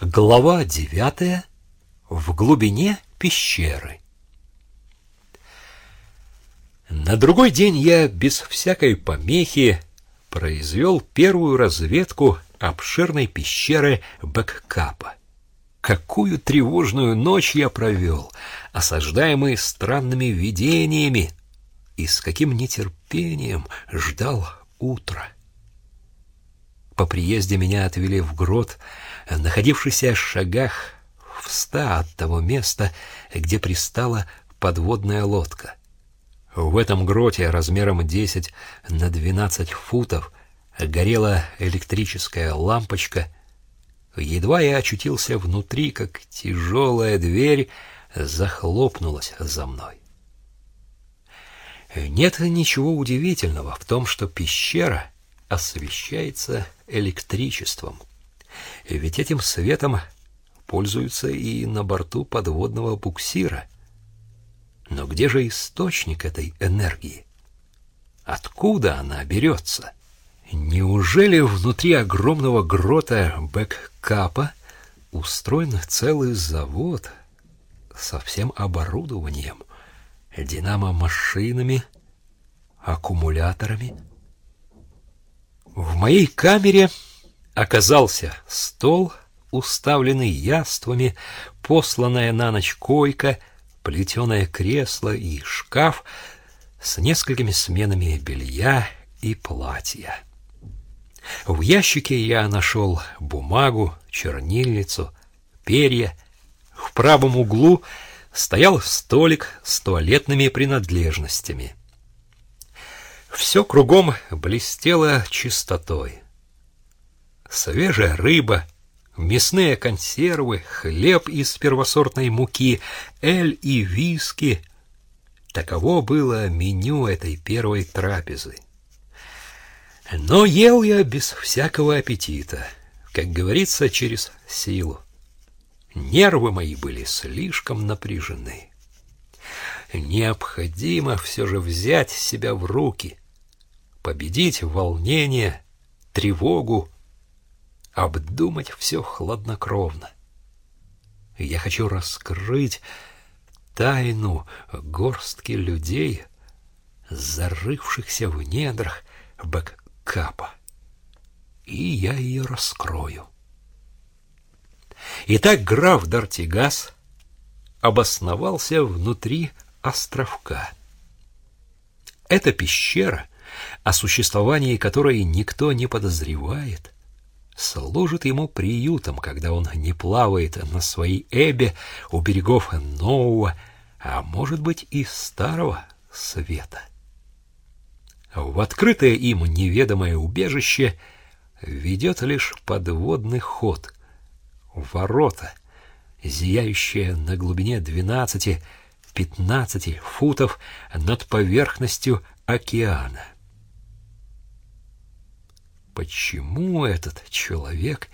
Глава девятая. В глубине пещеры. На другой день я без всякой помехи произвел первую разведку обширной пещеры Бэккапа. Какую тревожную ночь я провел, осаждаемый странными видениями, и с каким нетерпением ждал утра. По приезде меня отвели в грот, находившийся в шагах в ста от того места, где пристала подводная лодка. В этом гроте размером 10 на 12 футов горела электрическая лампочка. Едва я очутился внутри, как тяжелая дверь захлопнулась за мной. Нет ничего удивительного в том, что пещера освещается электричеством. Ведь этим светом пользуются и на борту подводного буксира. Но где же источник этой энергии? Откуда она берется? Неужели внутри огромного грота Бэккапа устроен целый завод со всем оборудованием, динамо-машинами, аккумуляторами? В моей камере оказался стол, уставленный яствами, посланная на ночь койка, плетеное кресло и шкаф с несколькими сменами белья и платья. В ящике я нашел бумагу, чернильницу, перья. В правом углу стоял столик с туалетными принадлежностями. Все кругом блестело чистотой свежая рыба, мясные консервы, хлеб из первосортной муки, эль и виски. Таково было меню этой первой трапезы. Но ел я без всякого аппетита, как говорится, через силу. Нервы мои были слишком напряжены. Необходимо все же взять себя в руки, победить волнение, тревогу, обдумать все хладнокровно. Я хочу раскрыть тайну горстки людей, зарывшихся в недрах бэккапа. И я ее раскрою. Итак, граф Дартигас обосновался внутри островка. Эта пещера, о существовании которой никто не подозревает, служит ему приютом, когда он не плавает на своей эбе у берегов нового, а может быть и старого света. В открытое им неведомое убежище ведет лишь подводный ход, ворота, зияющие на глубине двенадцати-пятнадцати футов над поверхностью океана. Почему этот человек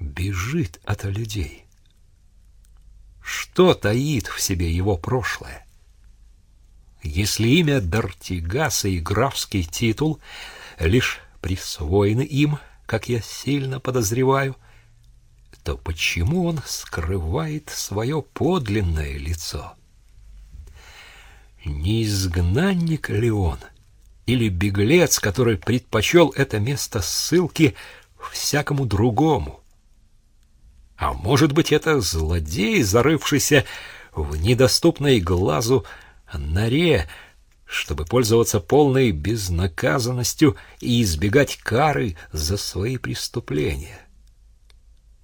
бежит от людей? Что таит в себе его прошлое? Если имя Дартигаса и графский титул лишь присвоены им, как я сильно подозреваю, то почему он скрывает свое подлинное лицо? Не изгнанник ли он — или беглец, который предпочел это место ссылки всякому другому. А может быть, это злодей, зарывшийся в недоступной глазу норе, чтобы пользоваться полной безнаказанностью и избегать кары за свои преступления.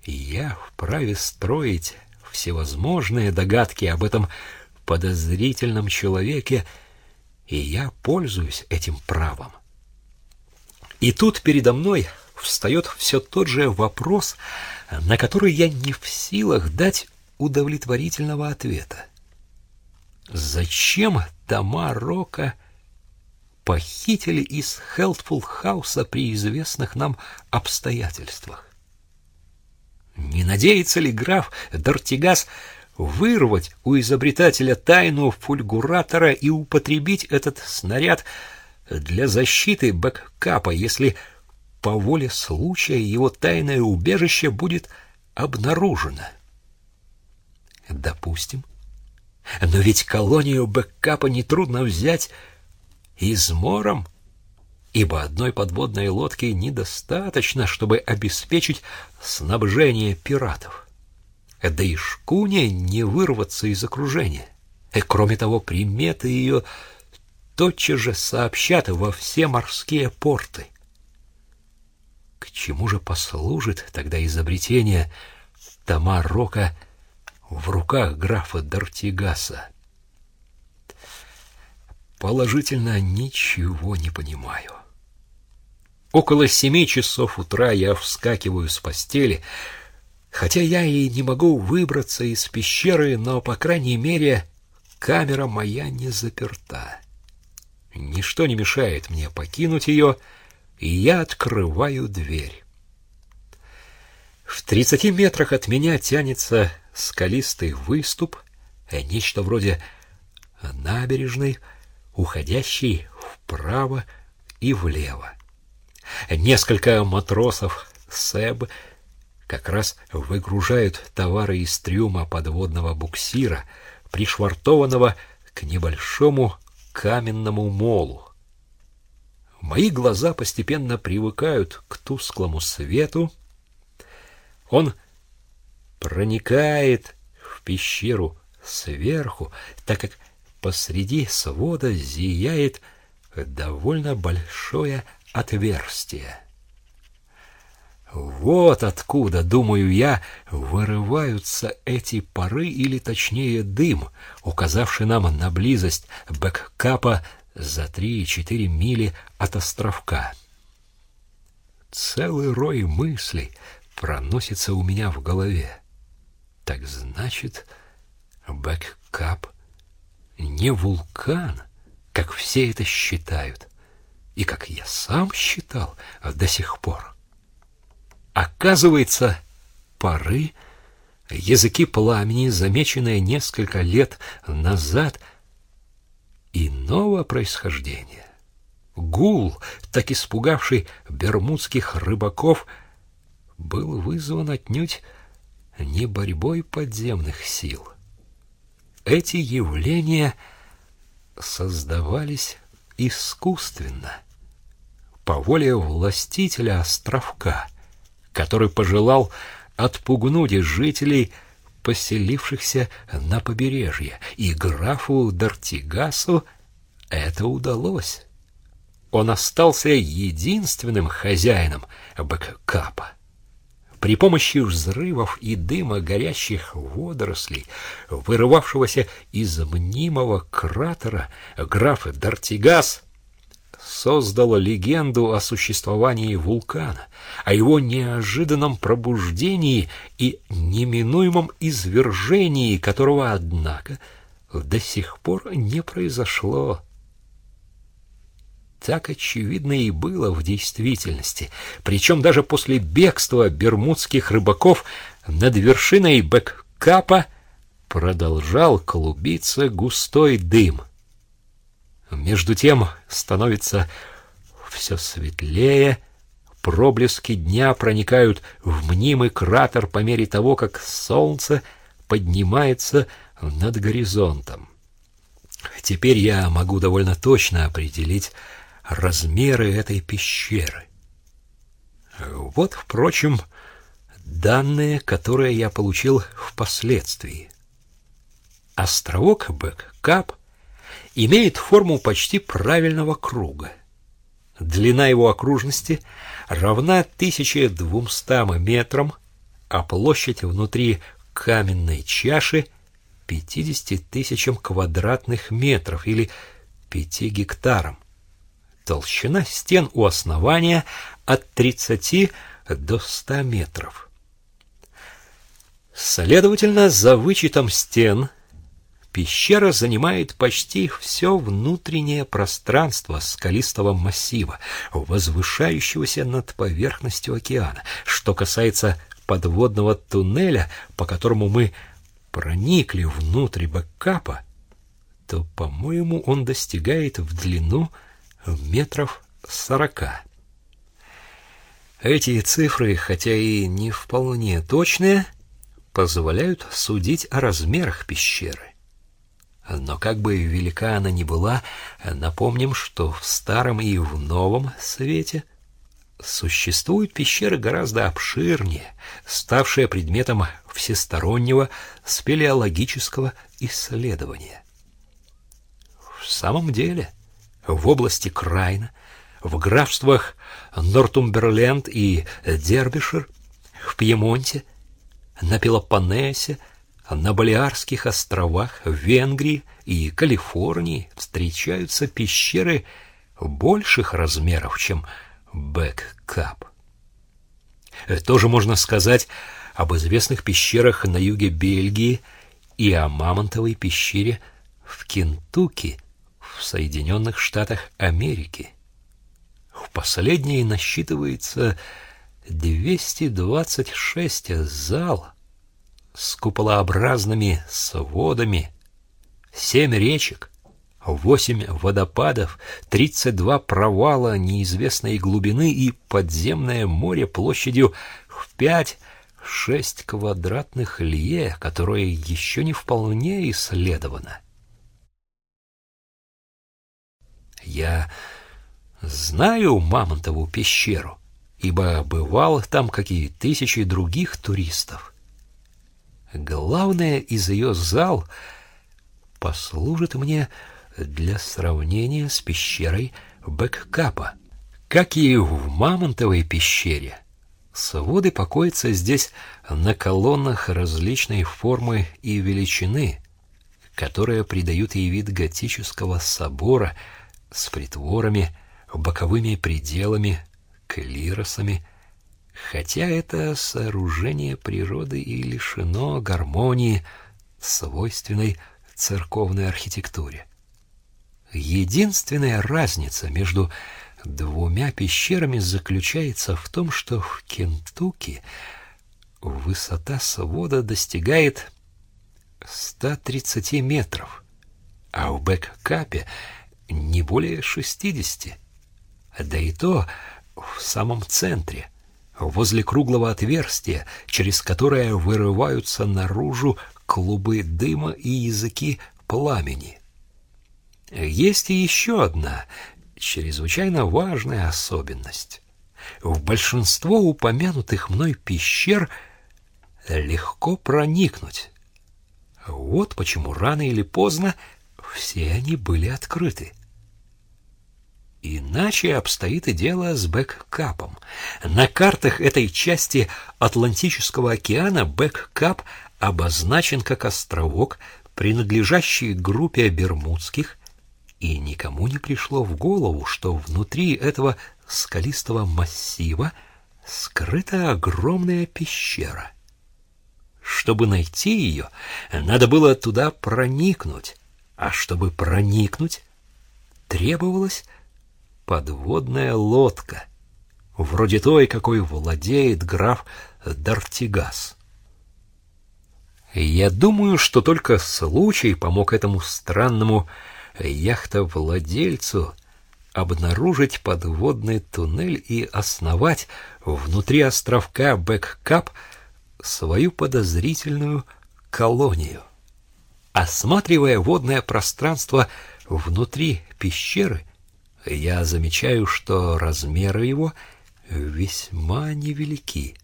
я вправе строить всевозможные догадки об этом подозрительном человеке, и я пользуюсь этим правом. И тут передо мной встает все тот же вопрос, на который я не в силах дать удовлетворительного ответа. Зачем Тома Рока похитили из Хелтфул Хауса при известных нам обстоятельствах? Не надеется ли граф Дортигас вырвать у изобретателя тайну фульгуратора и употребить этот снаряд для защиты бэккапа, если по воле случая его тайное убежище будет обнаружено. Допустим. Но ведь колонию бэккапа нетрудно взять измором, ибо одной подводной лодки недостаточно, чтобы обеспечить снабжение пиратов. Да и шкуне не вырваться из окружения. И, кроме того, приметы ее тотчас же сообщат во все морские порты. К чему же послужит тогда изобретение тома Рока в руках графа Дортигаса? Положительно ничего не понимаю. Около семи часов утра я вскакиваю с постели, хотя я и не могу выбраться из пещеры, но, по крайней мере, камера моя не заперта. Ничто не мешает мне покинуть ее, и я открываю дверь. В тридцати метрах от меня тянется скалистый выступ, нечто вроде набережной, уходящей вправо и влево. Несколько матросов СЭБ как раз выгружают товары из трюма подводного буксира, пришвартованного к небольшому каменному молу. Мои глаза постепенно привыкают к тусклому свету. Он проникает в пещеру сверху, так как посреди свода зияет довольно большое отверстие. Вот откуда, думаю я, вырываются эти пары, или точнее дым, указавший нам на близость бэккапа за три-четыре мили от островка. Целый рой мыслей проносится у меня в голове. Так значит, бэккап не вулкан, как все это считают, и как я сам считал до сих пор. Оказывается, пары, языки пламени, замеченные несколько лет назад, иного происхождения. Гул, так испугавший бермудских рыбаков, был вызван отнюдь не борьбой подземных сил. Эти явления создавались искусственно, по воле властителя островка — который пожелал отпугнуть жителей, поселившихся на побережье, и графу Дартигасу это удалось. Он остался единственным хозяином Бэккапа. При помощи взрывов и дыма горящих водорослей, вырывавшегося из мнимого кратера, граф Дартигас создало легенду о существовании вулкана, о его неожиданном пробуждении и неминуемом извержении, которого, однако, до сих пор не произошло. Так очевидно и было в действительности, причем даже после бегства бермудских рыбаков над вершиной Бэккапа продолжал клубиться густой дым — между тем становится все светлее, проблески дня проникают в мнимый кратер по мере того, как солнце поднимается над горизонтом. Теперь я могу довольно точно определить размеры этой пещеры. Вот, впрочем, данные, которые я получил впоследствии. Островок Бэк-Кап — имеет форму почти правильного круга. Длина его окружности равна 1200 метрам, а площадь внутри каменной чаши 50 тысячам квадратных метров или 5 гектарам. Толщина стен у основания от 30 до 100 метров. Следовательно, за вычетом стен – Пещера занимает почти все внутреннее пространство скалистого массива, возвышающегося над поверхностью океана. Что касается подводного туннеля, по которому мы проникли внутрь бэккапа, то, по-моему, он достигает в длину метров сорока. Эти цифры, хотя и не вполне точные, позволяют судить о размерах пещеры. Но как бы велика она ни была, напомним, что в Старом и в Новом Свете существуют пещеры гораздо обширнее, ставшие предметом всестороннего спелеологического исследования. В самом деле, в области Крайна, в графствах Нортумберленд и Дербишир, в Пьемонте, на Пелопоннесе, на Балеарских островах, в Венгрии и Калифорнии встречаются пещеры больших размеров, чем Бэк-Кап. То же можно сказать об известных пещерах на юге Бельгии и о Мамонтовой пещере в Кентукки в Соединенных Штатах Америки. В последней насчитывается 226 зал с куполообразными сводами, семь речек, восемь водопадов, 32 провала неизвестной глубины и подземное море площадью в пять шесть квадратных лье, которое еще не вполне исследовано. Я знаю Мамонтову пещеру, ибо бывал там, как и тысячи других туристов. Главное из ее зал послужит мне для сравнения с пещерой Бэккапа. Как и в Мамонтовой пещере, своды покоятся здесь на колоннах различной формы и величины, которые придают ей вид готического собора — с притворами, боковыми пределами, клиросами, хотя это сооружение природы и лишено гармонии, свойственной церковной архитектуре. Единственная разница между двумя пещерами заключается в том, что в Кентукки высота свода достигает 130 метров, а в Бэккапе не более шестидесяти. Да и то в самом центре, возле круглого отверстия, через которое вырываются наружу клубы дыма и языки пламени. Есть и еще одна чрезвычайно важная особенность. В большинство упомянутых мной пещер легко проникнуть. Вот почему рано или поздно все они были открыты. Иначе обстоит и дело с Бэккапом. На картах этой части Атлантического океана Бэккап обозначен как островок, принадлежащий группе Бермудских, и никому не пришло в голову, что внутри этого скалистого массива скрыта огромная пещера. Чтобы найти ее, надо было туда проникнуть, а чтобы проникнуть, требовалось подводная лодка, вроде той, какой владеет граф Дартигас. Я думаю, что только случай помог этому странному яхтовладельцу обнаружить подводный туннель и основать внутри островка Бэккап свою подозрительную колонию. Осматривая водное пространство внутри пещеры, я замечаю, что размеры его весьма невелики.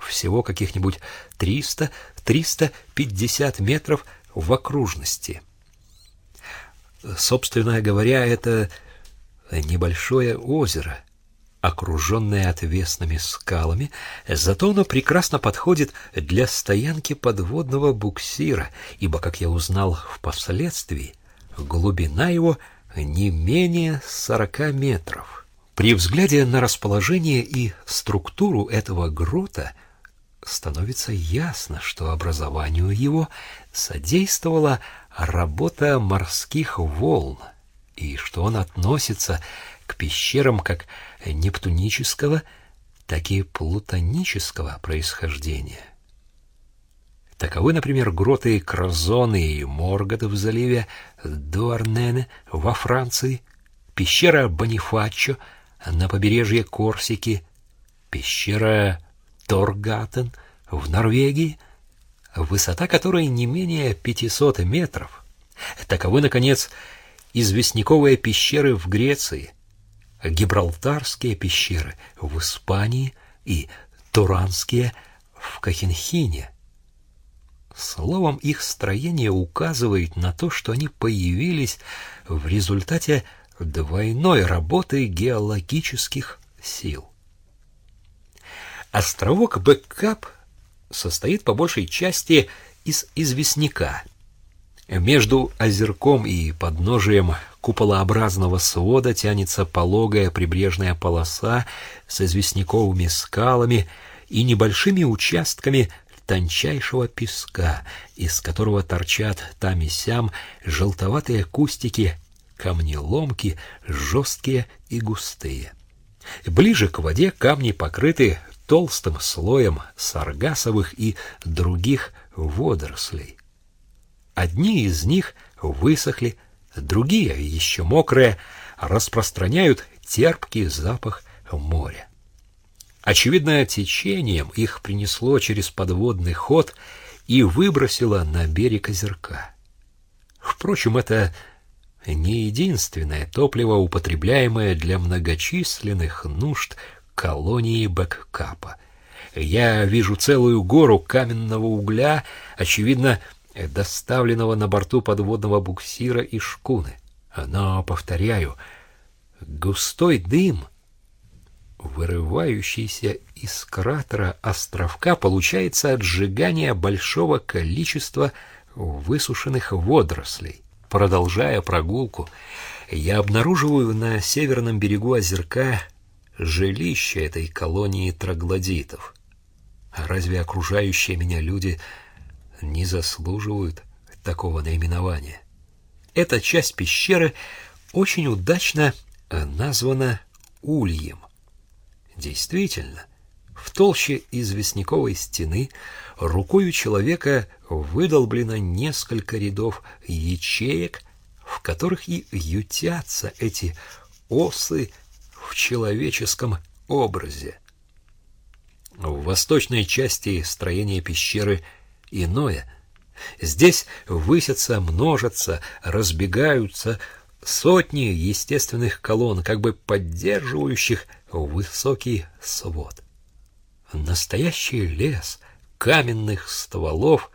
Всего каких-нибудь 300-350 метров в окружности. Собственно говоря, это небольшое озеро, окруженное отвесными скалами, зато оно прекрасно подходит для стоянки подводного буксира, ибо, как я узнал впоследствии, глубина его — не менее сорока метров. При взгляде на расположение и структуру этого грота становится ясно, что образованию его содействовала работа морских волн, и что он относится к пещерам как нептунического, так и плутонического происхождения. Таковы, например, гроты Крозоны и Моргот в заливе Дуарнене во Франции, пещера Бонифаччо на побережье Корсики, пещера Торгатен в Норвегии, высота которой не менее 500 метров. Таковы, наконец, известняковые пещеры в Греции, Гибралтарские пещеры в Испании и Туранские в Кахенхине. Словом, их строение указывает на то, что они появились в результате двойной работы геологических сил. Островок Бэккап состоит по большей части из известняка. Между озерком и подножием куполообразного свода тянется пологая прибрежная полоса с известняковыми скалами и небольшими участками тончайшего песка, из которого торчат там и сям желтоватые кустики, камнеломки, жесткие и густые. Ближе к воде камни покрыты толстым слоем саргасовых и других водорослей. Одни из них высохли, другие, еще мокрые, распространяют терпкий запах моря. Очевидно, течением их принесло через подводный ход и выбросило на берег озерка. Впрочем, это не единственное топливо, употребляемое для многочисленных нужд колонии Бэккапа. Я вижу целую гору каменного угля, очевидно, доставленного на борту подводного буксира и шкуны. Но, повторяю, густой дым, вырывающийся из кратера островка, получается от сжигания большого количества высушенных водорослей. Продолжая прогулку, я обнаруживаю на северном берегу озерка жилище этой колонии троглодитов. Разве окружающие меня люди не заслуживают такого наименования? Эта часть пещеры очень удачно названа Ульем. Действительно, в толще известняковой стены рукою человека выдолблено несколько рядов ячеек, в которых и ютятся эти осы в человеческом образе. В восточной части строения пещеры иное. Здесь высятся, множатся, разбегаются сотни естественных колонн, как бы поддерживающих высокий свод. Настоящий лес каменных стволов,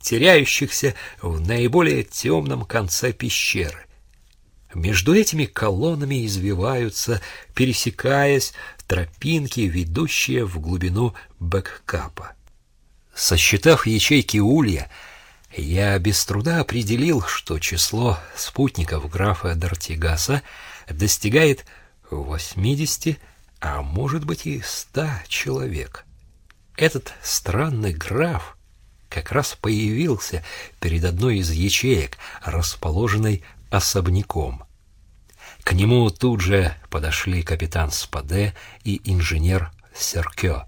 теряющихся в наиболее темном конце пещеры. Между этими колоннами извиваются, пересекаясь, тропинки, ведущие в глубину бэккапа. Сосчитав ячейки улья, я без труда определил, что число спутников графа Дартигаса достигает 80, а может быть и 100 человек. Этот странный граф как раз появился перед одной из ячеек, расположенной особняком. К нему тут же подошли капитан Спаде и инженер Серкё.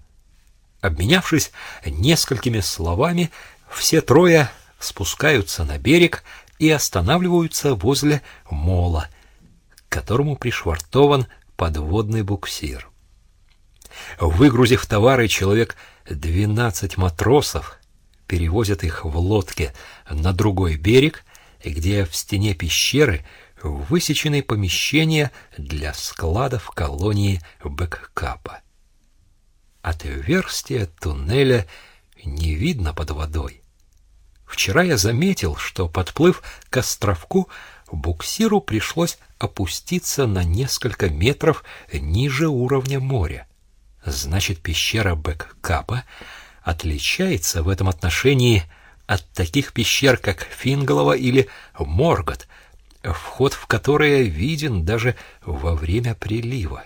Обменявшись несколькими словами, все трое спускаются на берег и останавливаются возле мола, к которому пришвартован подводный буксир. Выгрузив товары, человек двенадцать матросов перевозят их в лодке на другой берег, где в стене пещеры высечены помещения для складов колонии Бэккапа. Отверстия туннеля не видно под водой. Вчера я заметил, что, подплыв к островку, буксиру пришлось опуститься на несколько метров ниже уровня моря. Значит, пещера Бэккапа отличается в этом отношении от таких пещер, как Фингалова или Моргот, вход в которые виден даже во время прилива.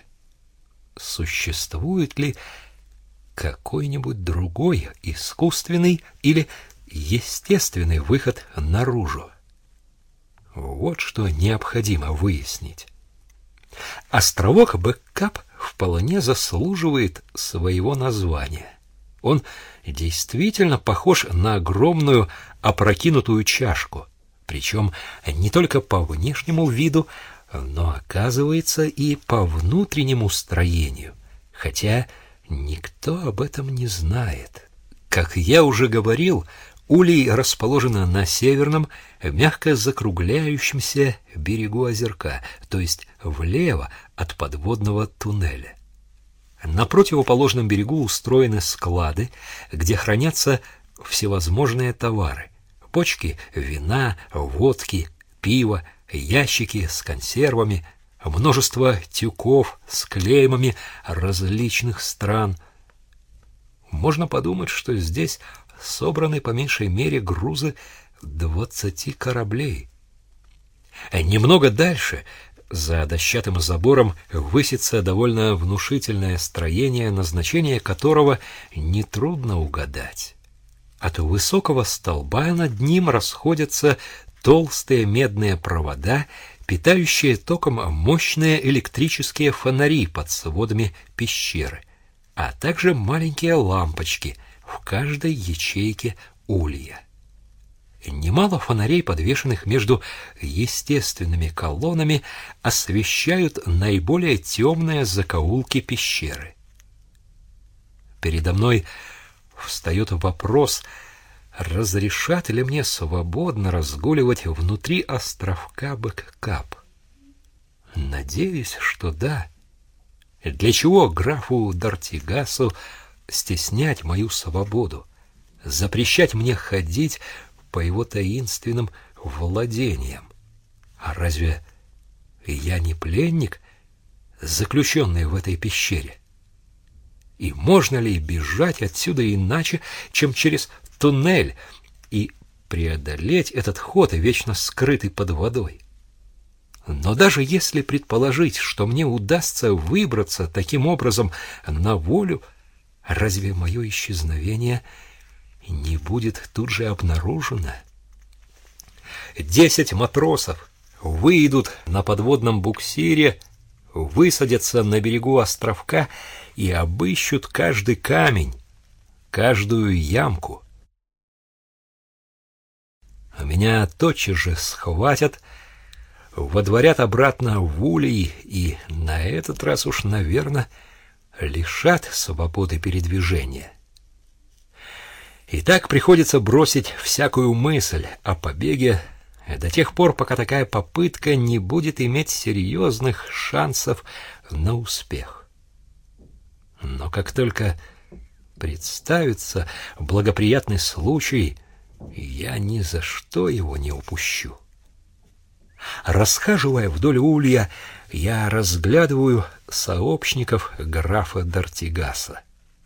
Существует ли какой-нибудь другой искусственный или естественный выход наружу? Вот что необходимо выяснить. Островок Бэккап вполне заслуживает своего названия. Он действительно похож на огромную опрокинутую чашку, причем не только по внешнему виду, но, оказывается, и по внутреннему строению, хотя Никто об этом не знает. Как я уже говорил, Улей расположена на северном, мягко закругляющемся берегу озерка, то есть влево от подводного туннеля. На противоположном берегу устроены склады, где хранятся всевозможные товары: почки вина, водки, пива, ящики с консервами, множество тюков с клеймами различных стран. Можно подумать, что здесь собраны по меньшей мере грузы двадцати кораблей. Немного дальше, за дощатым забором, высится довольно внушительное строение, назначение которого нетрудно угадать. От высокого столба над ним расходятся толстые медные провода, питающие током мощные электрические фонари под сводами пещеры, а также маленькие лампочки — в каждой ячейке улья. Немало фонарей, подвешенных между естественными колоннами, освещают наиболее темные закоулки пещеры. Передо мной встает вопрос, разрешат ли мне свободно разгуливать внутри островка Бэккап. Надеюсь, что да. Для чего графу Дартигасу стеснять мою свободу, запрещать мне ходить по его таинственным владениям. А разве я не пленник, заключенный в этой пещере? И можно ли бежать отсюда иначе, чем через туннель и преодолеть этот ход, вечно скрытый под водой? Но даже если предположить, что мне удастся выбраться таким образом на волю, Разве мое исчезновение не будет тут же обнаружено? Десять матросов выйдут на подводном буксире, высадятся на берегу островка и обыщут каждый камень, каждую ямку. Меня тотчас же схватят, водворят обратно в улей и на этот раз уж, наверное, лишат свободы передвижения. И так приходится бросить всякую мысль о побеге до тех пор, пока такая попытка не будет иметь серьезных шансов на успех. Но как только представится благоприятный случай, я ни за что его не упущу. Расхаживая вдоль улья, я разглядываю сообщников графа Дартигаса,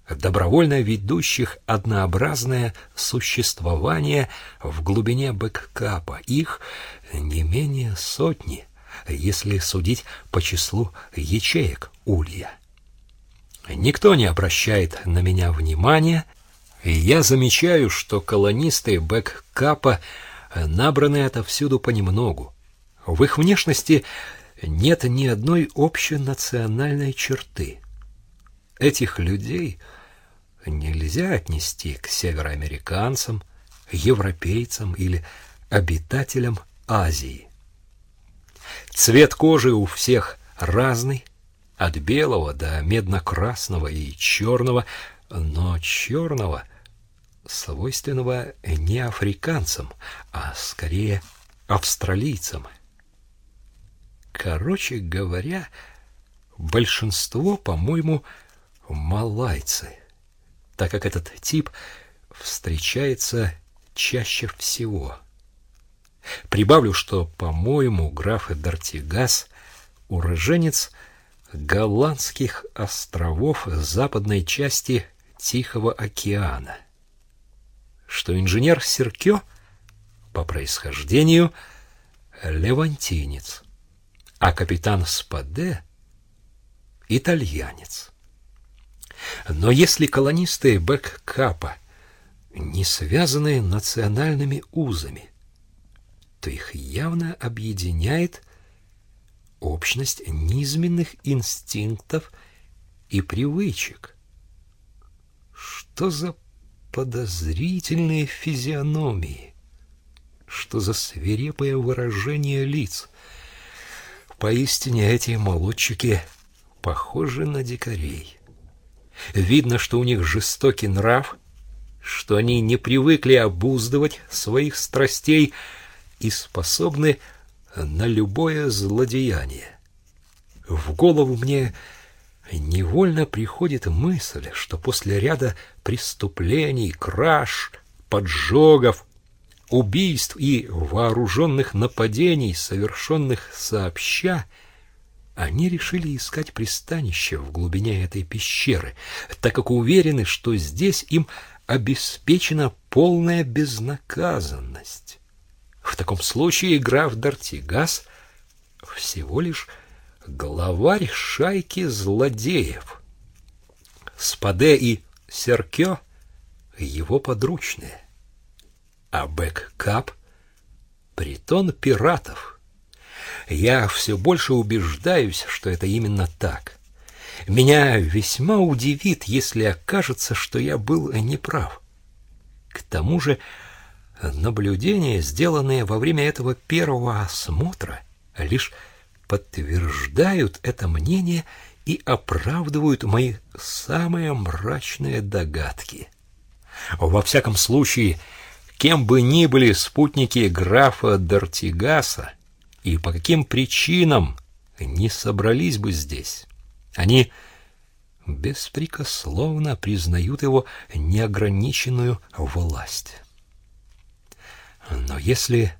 добровольно ведущих однообразное существование в глубине бэккапа. Их не менее сотни, если судить по числу ячеек улья. Никто не обращает на меня внимания, и я замечаю, что колонисты бэккапа набраны отовсюду понемногу. В их внешности нет ни одной общенациональной черты. Этих людей нельзя отнести к североамериканцам, европейцам или обитателям Азии. Цвет кожи у всех разный, от белого до медно-красного и черного, но черного, свойственного не африканцам, а скорее австралийцам – Короче говоря, большинство, по-моему, малайцы, так как этот тип встречается чаще всего. Прибавлю, что, по-моему, граф Дартигас уроженец голландских островов западной части Тихого океана, что инженер Серкё по происхождению левантинец а капитан Спаде — итальянец. Но если колонисты Бэккапа не связаны национальными узами, то их явно объединяет общность низменных инстинктов и привычек. Что за подозрительные физиономии? Что за свирепое выражение лиц? Поистине эти молодчики похожи на дикарей. Видно, что у них жестокий нрав, что они не привыкли обуздывать своих страстей и способны на любое злодеяние. В голову мне невольно приходит мысль, что после ряда преступлений, краж, поджогов, убийств и вооруженных нападений, совершенных сообща, они решили искать пристанище в глубине этой пещеры, так как уверены, что здесь им обеспечена полная безнаказанность. В таком случае граф д'Артигас всего лишь главарь шайки злодеев. Спаде и Серкё — его подручные, а Бэк-Кап — притон пиратов. Я все больше убеждаюсь, что это именно так. Меня весьма удивит, если окажется, что я был неправ. К тому же наблюдения, сделанные во время этого первого осмотра, лишь подтверждают это мнение и оправдывают мои самые мрачные догадки. Во всяком случае, кем бы ни были спутники графа Дартигаса и по каким причинам не собрались бы здесь, они беспрекословно признают его неограниченную власть. Но если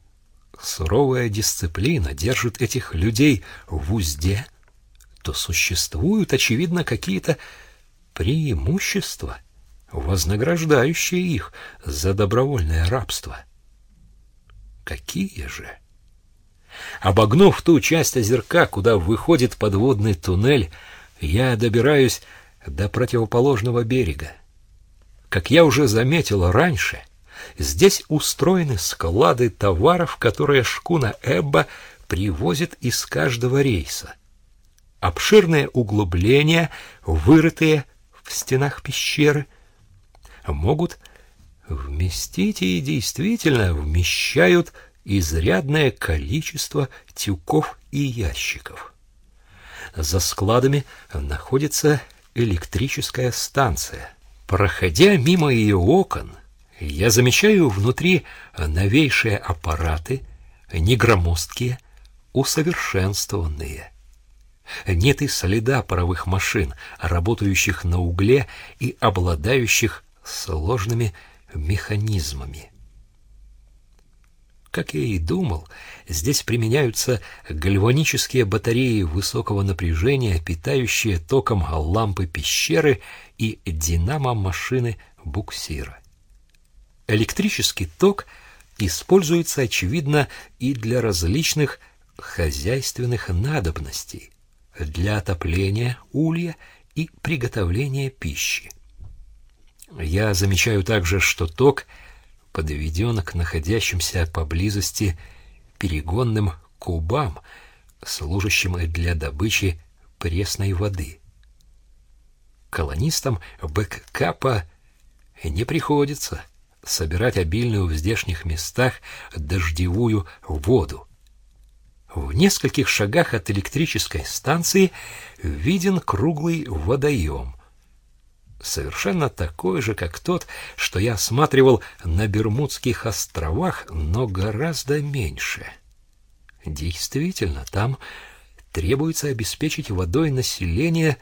суровая дисциплина держит этих людей в узде, то существуют, очевидно, какие-то преимущества, вознаграждающие их за добровольное рабство. Какие же? Обогнув ту часть озерка, куда выходит подводный туннель, я добираюсь до противоположного берега. Как я уже заметил раньше — Здесь устроены склады товаров, которые шкуна Эбба привозит из каждого рейса. Обширные углубления, вырытые в стенах пещеры, могут вместить и действительно вмещают изрядное количество тюков и ящиков. За складами находится электрическая станция. Проходя мимо ее окон, я замечаю внутри новейшие аппараты, негромоздкие, усовершенствованные. Нет и следа паровых машин, работающих на угле и обладающих сложными механизмами. Как я и думал, здесь применяются гальванические батареи высокого напряжения, питающие током лампы пещеры и динамо-машины буксира. Электрический ток используется, очевидно, и для различных хозяйственных надобностей, для отопления улья и приготовления пищи. Я замечаю также, что ток подведен к находящимся поблизости перегонным кубам, служащим для добычи пресной воды. Колонистам Бэккапа не приходится собирать обильную в здешних местах дождевую воду. В нескольких шагах от электрической станции виден круглый водоем, совершенно такой же, как тот, что я осматривал на Бермудских островах, но гораздо меньше. Действительно, там требуется обеспечить водой население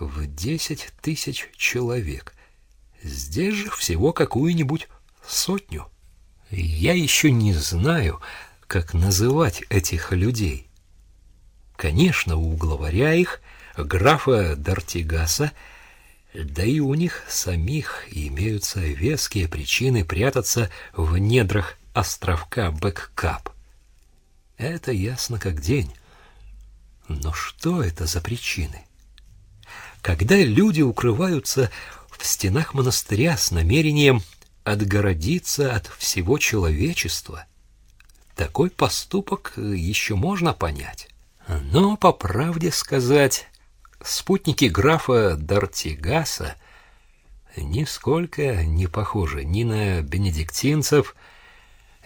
в десять тысяч человек. Здесь же всего какую-нибудь сотню. Я еще не знаю, как называть этих людей. Конечно, у главаря их, графа Дартигаса, да и у них самих имеются веские причины прятаться в недрах островка Бэккап. Это ясно как день. Но что это за причины? Когда люди укрываются в стенах монастыря с намерением отгородиться от всего человечества. Такой поступок еще можно понять. Но, по правде сказать, спутники графа Дартигаса нисколько не похожи ни на бенедиктинцев,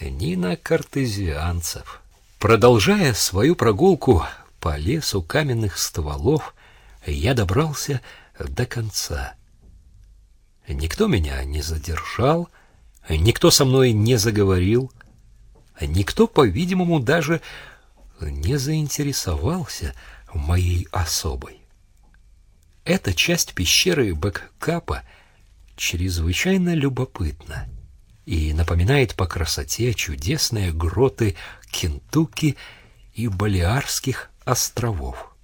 ни на картезианцев. Продолжая свою прогулку по лесу каменных стволов, я добрался до конца — Никто меня не задержал, никто со мной не заговорил, никто, по-видимому, даже не заинтересовался моей особой. Эта часть пещеры Бэккапа чрезвычайно любопытна и напоминает по красоте чудесные гроты Кентукки и Балиарских островов.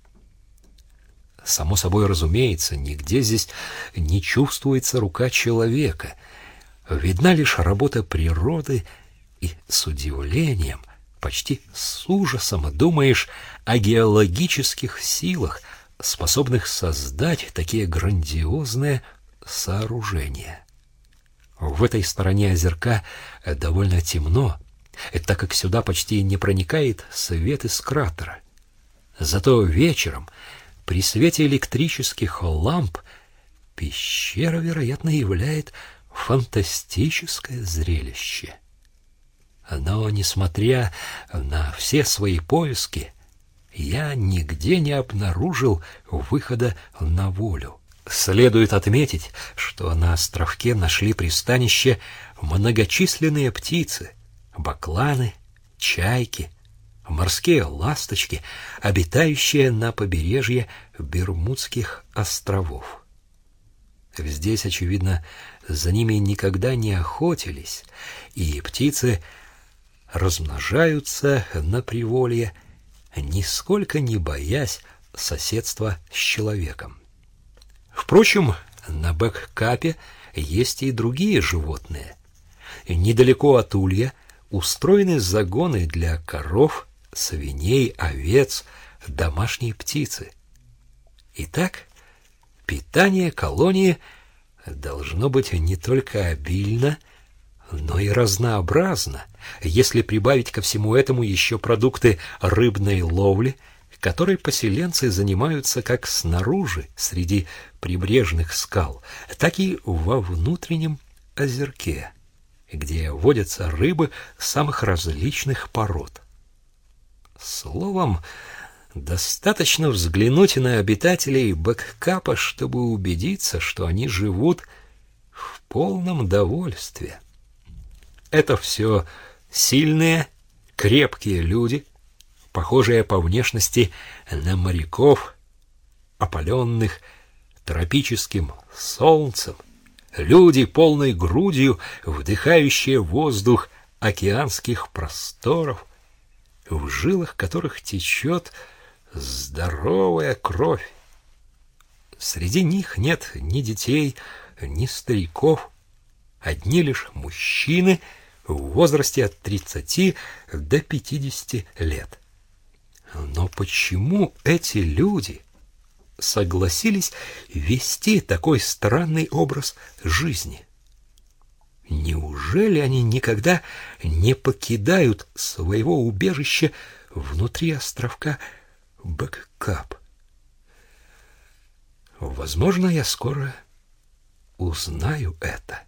Само собой разумеется, нигде здесь не чувствуется рука человека. Видна лишь работа природы, и с удивлением, почти с ужасом думаешь о геологических силах, способных создать такие грандиозные сооружения. В этой стороне озерка довольно темно, так как сюда почти не проникает свет из кратера. Зато вечером при свете электрических ламп пещера, вероятно, являет фантастическое зрелище. Но, несмотря на все свои поиски, я нигде не обнаружил выхода на волю. Следует отметить, что на островке нашли пристанище многочисленные птицы, бакланы, чайки, морские ласточки, обитающие на побережье Бермудских островов. Здесь, очевидно, за ними никогда не охотились, и птицы размножаются на приволье, нисколько не боясь соседства с человеком. Впрочем, на Бэккапе есть и другие животные. Недалеко от Улья устроены загоны для коров свиней, овец, домашней птицы. Итак, питание колонии должно быть не только обильно, но и разнообразно, если прибавить ко всему этому еще продукты рыбной ловли, которой поселенцы занимаются как снаружи, среди прибрежных скал, так и во внутреннем озерке, где водятся рыбы самых различных пород. Словом, достаточно взглянуть на обитателей Бэккапа, чтобы убедиться, что они живут в полном довольстве. Это все сильные, крепкие люди, похожие по внешности на моряков, опаленных тропическим солнцем, люди полной грудью, вдыхающие воздух океанских просторов, в жилах которых течет здоровая кровь. Среди них нет ни детей, ни стариков, одни лишь мужчины в возрасте от 30 до 50 лет. Но почему эти люди согласились вести такой странный образ жизни? Неужели они никогда не покидают своего убежища внутри островка Бэккап? Возможно, я скоро узнаю это.